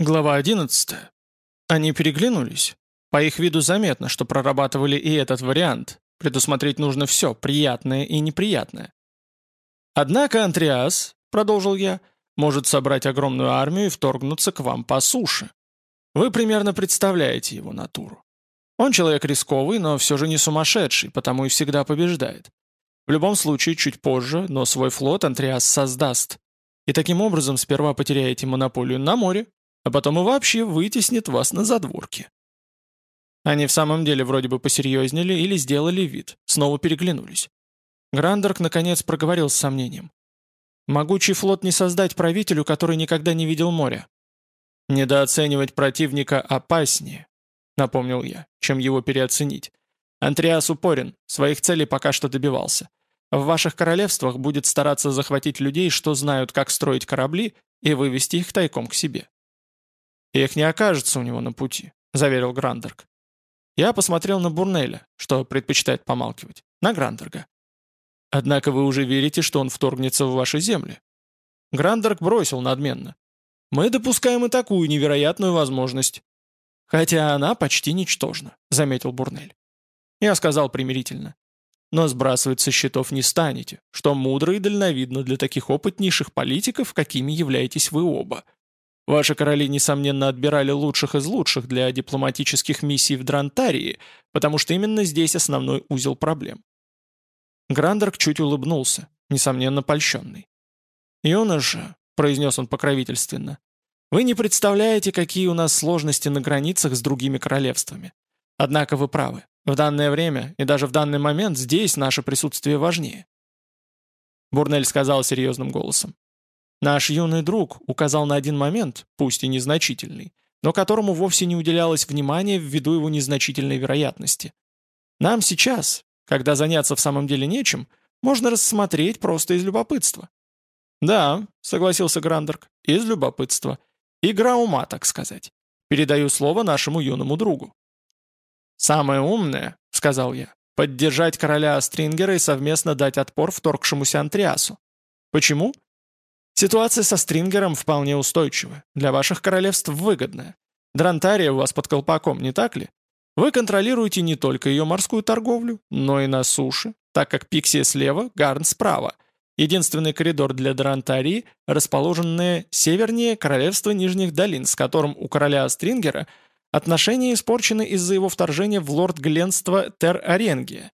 Глава 11. Они переглянулись. По их виду заметно, что прорабатывали и этот вариант. Предусмотреть нужно все, приятное и неприятное. «Однако Антриас», — продолжил я, — «может собрать огромную армию и вторгнуться к вам по суше. Вы примерно представляете его натуру. Он человек рисковый, но все же не сумасшедший, потому и всегда побеждает. В любом случае, чуть позже, но свой флот Антриас создаст. И таким образом сперва потеряете монополию на море, а потом и вообще вытеснит вас на задворки. Они в самом деле вроде бы посерьезнели или сделали вид, снова переглянулись. Грандерк наконец проговорил с сомнением. «Могучий флот не создать правителю, который никогда не видел моря. Недооценивать противника опаснее, напомнил я, чем его переоценить. Антриас упорен, своих целей пока что добивался. В ваших королевствах будет стараться захватить людей, что знают, как строить корабли, и вывести их тайком к себе. «Их не окажется у него на пути», — заверил Грандерг. Я посмотрел на Бурнеля, что предпочитает помалкивать, на Грандерга. «Однако вы уже верите, что он вторгнется в ваши земли?» Грандерг бросил надменно. «Мы допускаем и такую невероятную возможность». «Хотя она почти ничтожна», — заметил Бурнель. Я сказал примирительно. «Но сбрасывать со счетов не станете, что мудро и дальновидно для таких опытнейших политиков, какими являетесь вы оба». Ваши короли, несомненно, отбирали лучших из лучших для дипломатических миссий в Дрантарии, потому что именно здесь основной узел проблем. Грандерк чуть улыбнулся, несомненно, польщенный. «Юноша», — произнес он покровительственно, — «вы не представляете, какие у нас сложности на границах с другими королевствами. Однако вы правы. В данное время и даже в данный момент здесь наше присутствие важнее». Бурнель сказал серьезным голосом. Наш юный друг указал на один момент, пусть и незначительный, но которому вовсе не уделялось внимания ввиду его незначительной вероятности. Нам сейчас, когда заняться в самом деле нечем, можно рассмотреть просто из любопытства. «Да», — согласился Грандерк, — «из любопытства. Игра ума, так сказать. Передаю слово нашему юному другу». «Самое умное», — сказал я, — «поддержать короля Астрингера и совместно дать отпор вторгшемуся Антриасу. Почему?» Ситуация со Стрингером вполне устойчива, для ваших королевств выгодная. Дрантария у вас под колпаком, не так ли? Вы контролируете не только ее морскую торговлю, но и на суше, так как Пиксия слева, Гарн справа. Единственный коридор для Дрантарии, расположенный севернее Королевства Нижних Долин, с которым у короля Стрингера отношения испорчены из-за его вторжения в лорд-гленство Тер-Оренгия,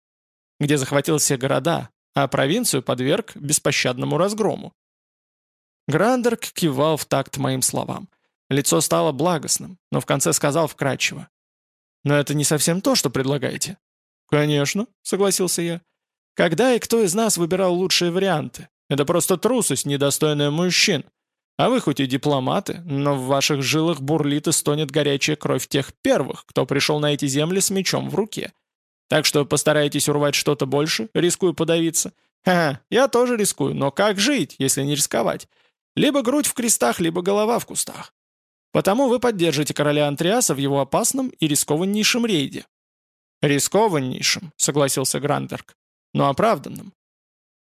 где захватил все города, а провинцию подверг беспощадному разгрому. Грандерк кивал в такт моим словам. Лицо стало благостным, но в конце сказал вкратчиво. «Но это не совсем то, что предлагаете». «Конечно», — согласился я. «Когда и кто из нас выбирал лучшие варианты? Это просто трусость, недостойная мужчин. А вы хоть и дипломаты, но в ваших жилах бурлит и стонет горячая кровь тех первых, кто пришел на эти земли с мечом в руке. Так что постарайтесь урвать что-то больше, рискую подавиться. Ха, я тоже рискую, но как жить, если не рисковать? Либо грудь в крестах, либо голова в кустах. Потому вы поддержите короля Антриаса в его опасном и рискованнейшем рейде». «Рискованнейшем», — согласился Грандерк, — «но оправданным».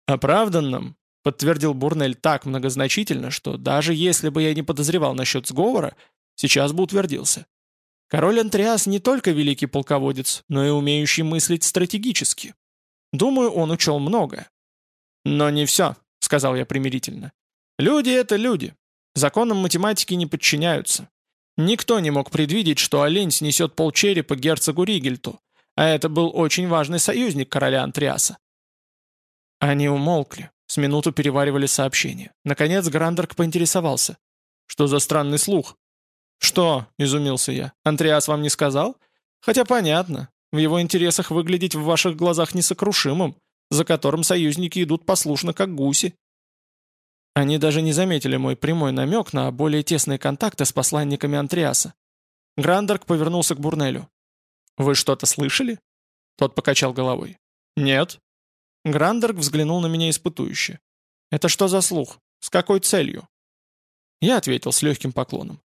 «Оправданным», — подтвердил Бурнель так многозначительно, что даже если бы я не подозревал насчет сговора, сейчас бы утвердился. Король Антриас не только великий полководец, но и умеющий мыслить стратегически. Думаю, он учел многое. «Но не все», — сказал я примирительно. Люди — это люди. Законам математики не подчиняются. Никто не мог предвидеть, что олень снесет полчерепа герцогу Ригельту, а это был очень важный союзник короля Антриаса. Они умолкли, с минуту переваривали сообщение. Наконец Грандерк поинтересовался. «Что за странный слух?» «Что?» — изумился я. «Антриас вам не сказал?» «Хотя понятно. В его интересах выглядеть в ваших глазах несокрушимым, за которым союзники идут послушно, как гуси». Они даже не заметили мой прямой намек на более тесные контакты с посланниками Антриаса. Грандерк повернулся к Бурнелю. «Вы что-то слышали?» Тот покачал головой. «Нет». Грандерк взглянул на меня испытующе. «Это что за слух? С какой целью?» Я ответил с легким поклоном.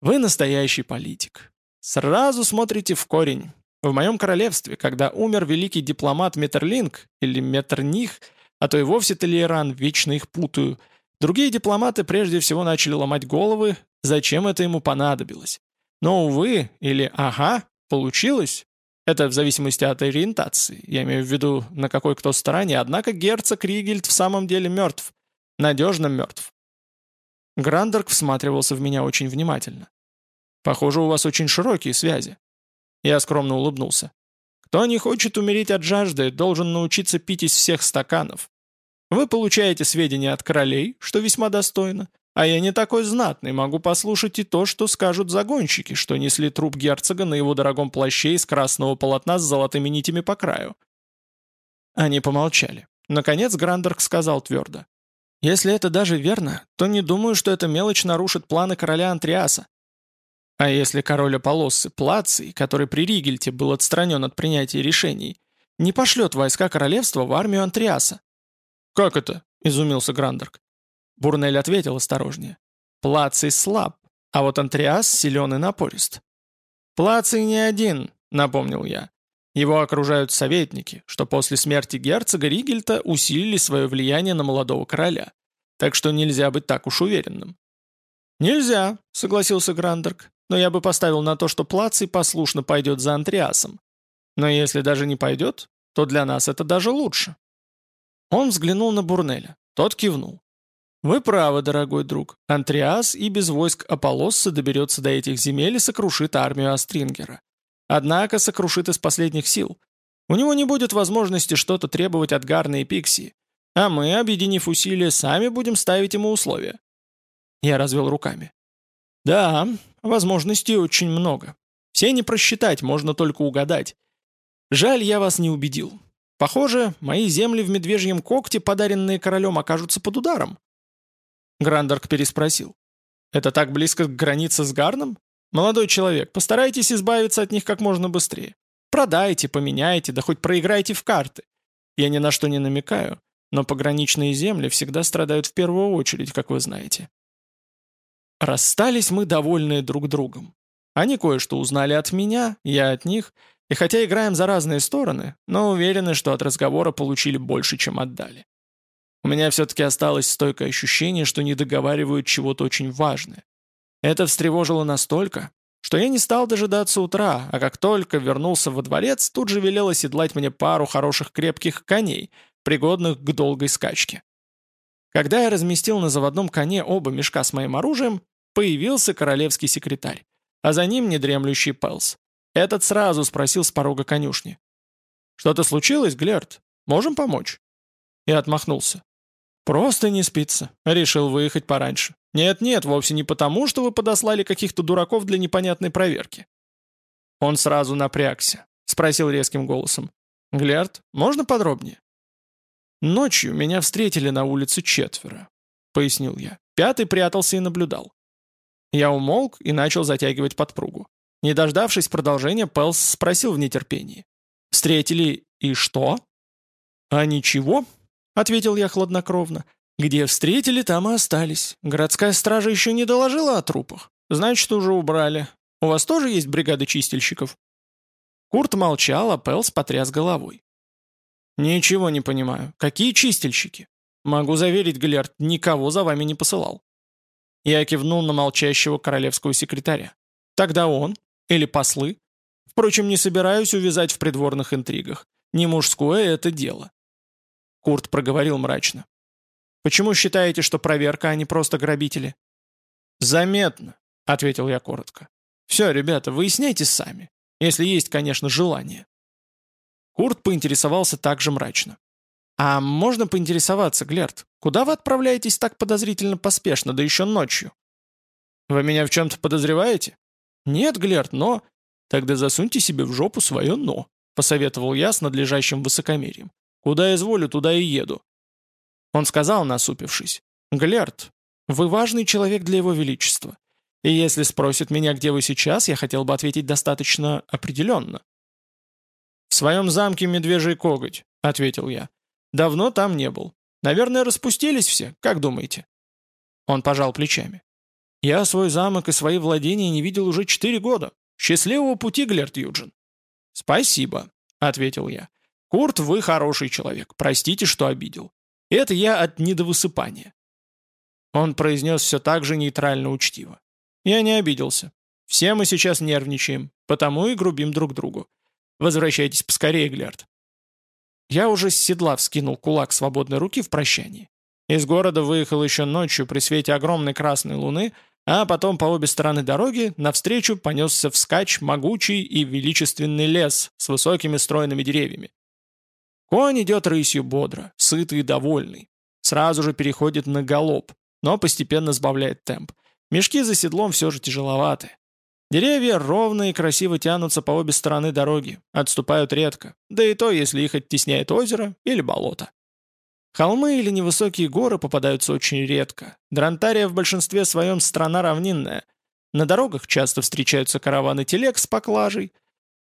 «Вы настоящий политик. Сразу смотрите в корень. В моем королевстве, когда умер великий дипломат Метерлинг или Метерних, а то и вовсе Толейран, вечно их путаю. Другие дипломаты прежде всего начали ломать головы, зачем это ему понадобилось. Но, увы, или ага, получилось. Это в зависимости от ориентации. Я имею в виду, на какой кто стороне. Однако герцог Ригельд в самом деле мертв. Надежно мертв. Грандерк всматривался в меня очень внимательно. «Похоже, у вас очень широкие связи». Я скромно улыбнулся. «Кто не хочет умереть от жажды, должен научиться пить из всех стаканов. Вы получаете сведения от королей, что весьма достойно, а я не такой знатный, могу послушать и то, что скажут загонщики, что несли труп герцога на его дорогом плаще из красного полотна с золотыми нитями по краю. Они помолчали. Наконец Грандерк сказал твердо. «Если это даже верно, то не думаю, что эта мелочь нарушит планы короля Антриаса. А если король Аполлосы, Плаций, который при Ригельте был отстранен от принятия решений, не пошлет войска королевства в армию Антриаса?» «Как это?» — изумился Грандерк. Бурнель ответил осторожнее. «Плаций слаб, а вот Антриас силен и напорист». «Плаций не один», — напомнил я. Его окружают советники, что после смерти герцога Ригельта усилили свое влияние на молодого короля. Так что нельзя быть так уж уверенным. «Нельзя», — согласился Грандерк, «но я бы поставил на то, что Плаций послушно пойдет за Антриасом. Но если даже не пойдет, то для нас это даже лучше». Он взглянул на Бурнеля. Тот кивнул. «Вы правы, дорогой друг. Антриас и без войск Аполлосса доберется до этих земель и сокрушит армию Астрингера. Однако сокрушит из последних сил. У него не будет возможности что-то требовать от Гарна и Пиксии. А мы, объединив усилия, сами будем ставить ему условия». Я развел руками. «Да, возможностей очень много. Все не просчитать, можно только угадать. Жаль, я вас не убедил. Похоже, мои земли в Медвежьем когте, подаренные королем, окажутся под ударом. Грандерк переспросил. «Это так близко к границе с Гарном? Молодой человек, постарайтесь избавиться от них как можно быстрее. Продайте, поменяйте, да хоть проиграйте в карты. Я ни на что не намекаю, но пограничные земли всегда страдают в первую очередь, как вы знаете». Расстались мы довольные друг другом. Они кое-что узнали от меня, я от них, и хотя играем за разные стороны, но уверены, что от разговора получили больше, чем отдали. У меня все-таки осталось стойкое ощущение, что не договаривают чего-то очень важное. Это встревожило настолько, что я не стал дожидаться утра, а как только вернулся во дворец, тут же велел оседлать мне пару хороших крепких коней, пригодных к долгой скачке. Когда я разместил на заводном коне оба мешка с моим оружием, появился королевский секретарь, а за ним недремлющий Пелс. Этот сразу спросил с порога конюшни. «Что-то случилось, Глерт? Можем помочь?» И отмахнулся. «Просто не спится. Решил выехать пораньше. Нет-нет, вовсе не потому, что вы подослали каких-то дураков для непонятной проверки». Он сразу напрягся, спросил резким голосом. «Глярд, можно подробнее?» «Ночью меня встретили на улице четверо», — пояснил я. Пятый прятался и наблюдал. Я умолк и начал затягивать подпругу. Не дождавшись продолжения, Пелс спросил в нетерпении. «Встретили и что?» «А ничего», ответил я хладнокровно. «Где встретили, там и остались. Городская стража еще не доложила о трупах. Значит, уже убрали. У вас тоже есть бригада чистильщиков?» Курт молчал, а Пелс потряс головой. «Ничего не понимаю. Какие чистильщики? Могу заверить, Галерт, никого за вами не посылал». Я кивнул на молчащего королевского секретаря. «Тогда он? Или послы? Впрочем, не собираюсь увязать в придворных интригах. Не мужское это дело. Курт проговорил мрачно. «Почему считаете, что проверка, а не просто грабители?» «Заметно», — ответил я коротко. «Все, ребята, выясняйте сами, если есть, конечно, желание». Курт поинтересовался также мрачно. «А можно поинтересоваться, Глерт, куда вы отправляетесь так подозрительно поспешно, да еще ночью?» «Вы меня в чем-то подозреваете?» «Нет, Глерт, но...» «Тогда засуньте себе в жопу свое «но», — посоветовал я с надлежащим высокомерием. Куда изволю, туда и еду». Он сказал, насупившись, «Глярд, вы важный человек для его величества. И если спросят меня, где вы сейчас, я хотел бы ответить достаточно определенно». «В своем замке Медвежий коготь», — ответил я. «Давно там не был. Наверное, распустились все, как думаете?» Он пожал плечами. «Я свой замок и свои владения не видел уже четыре года. Счастливого пути, Глерт Юджин!» «Спасибо», — ответил я. «Курт, вы хороший человек. Простите, что обидел. Это я от недовысыпания». Он произнес все так же нейтрально учтиво. Я не обиделся. Все мы сейчас нервничаем, потому и грубим друг другу. Возвращайтесь поскорее, Глярд. Я уже с седла вскинул кулак свободной руки в прощании. Из города выехал еще ночью при свете огромной красной луны, а потом по обе стороны дороги навстречу понесся вскачь могучий и величественный лес с высокими стройными деревьями. Конь идет рысью бодро, сытый и довольный. Сразу же переходит на галоп, но постепенно сбавляет темп. Мешки за седлом все же тяжеловаты. Деревья ровно и красиво тянутся по обе стороны дороги, отступают редко, да и то, если их оттесняет озеро или болото. Холмы или невысокие горы попадаются очень редко. Дронтария в большинстве своем страна равнинная. На дорогах часто встречаются караваны телег с поклажей.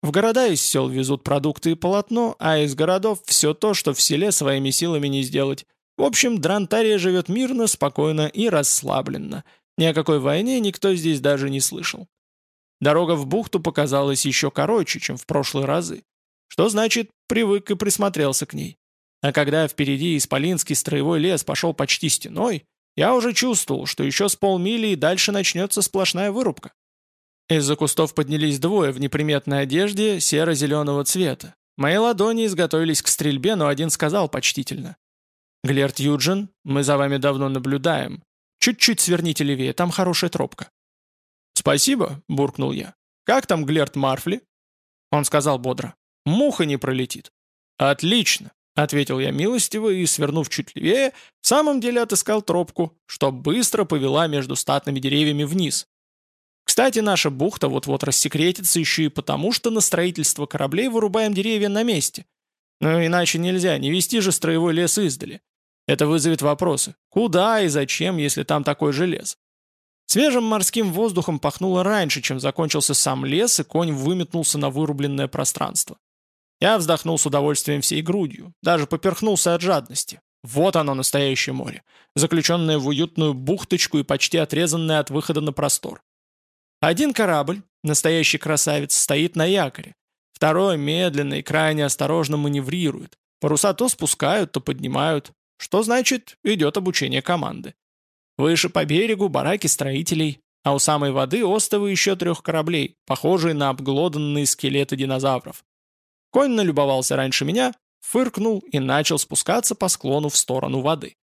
В города из сел везут продукты и полотно, а из городов все то, что в селе своими силами не сделать. В общем, Дронтария живет мирно, спокойно и расслабленно. Ни о какой войне никто здесь даже не слышал. Дорога в бухту показалась еще короче, чем в прошлые разы. Что значит, привык и присмотрелся к ней. А когда впереди исполинский строевой лес пошел почти стеной, я уже чувствовал, что еще с полмили и дальше начнется сплошная вырубка. Из-за кустов поднялись двое в неприметной одежде серо-зеленого цвета. Мои ладони изготовились к стрельбе, но один сказал почтительно. «Глерт Юджин, мы за вами давно наблюдаем. Чуть-чуть сверните левее, там хорошая тропка». «Спасибо», — буркнул я. «Как там Глерт Марфли?» Он сказал бодро. «Муха не пролетит». «Отлично», — ответил я милостиво и, свернув чуть левее, в самом деле отыскал тропку, что быстро повела между статными деревьями вниз. Кстати, наша бухта вот-вот рассекретится еще и потому, что на строительство кораблей вырубаем деревья на месте. Но иначе нельзя, не вести же строевой лес издали. Это вызовет вопросы. Куда и зачем, если там такой же лес? Свежим морским воздухом пахнуло раньше, чем закончился сам лес, и конь выметнулся на вырубленное пространство. Я вздохнул с удовольствием всей грудью, даже поперхнулся от жадности. Вот оно, настоящее море, заключенное в уютную бухточку и почти отрезанное от выхода на простор. Один корабль, настоящий красавец, стоит на якоре. Второй медленно и крайне осторожно маневрирует. Паруса то спускают, то поднимают. Что значит, идет обучение команды. Выше по берегу бараки строителей, а у самой воды остовы еще трех кораблей, похожие на обглоданные скелеты динозавров. Конь налюбовался раньше меня, фыркнул и начал спускаться по склону в сторону воды.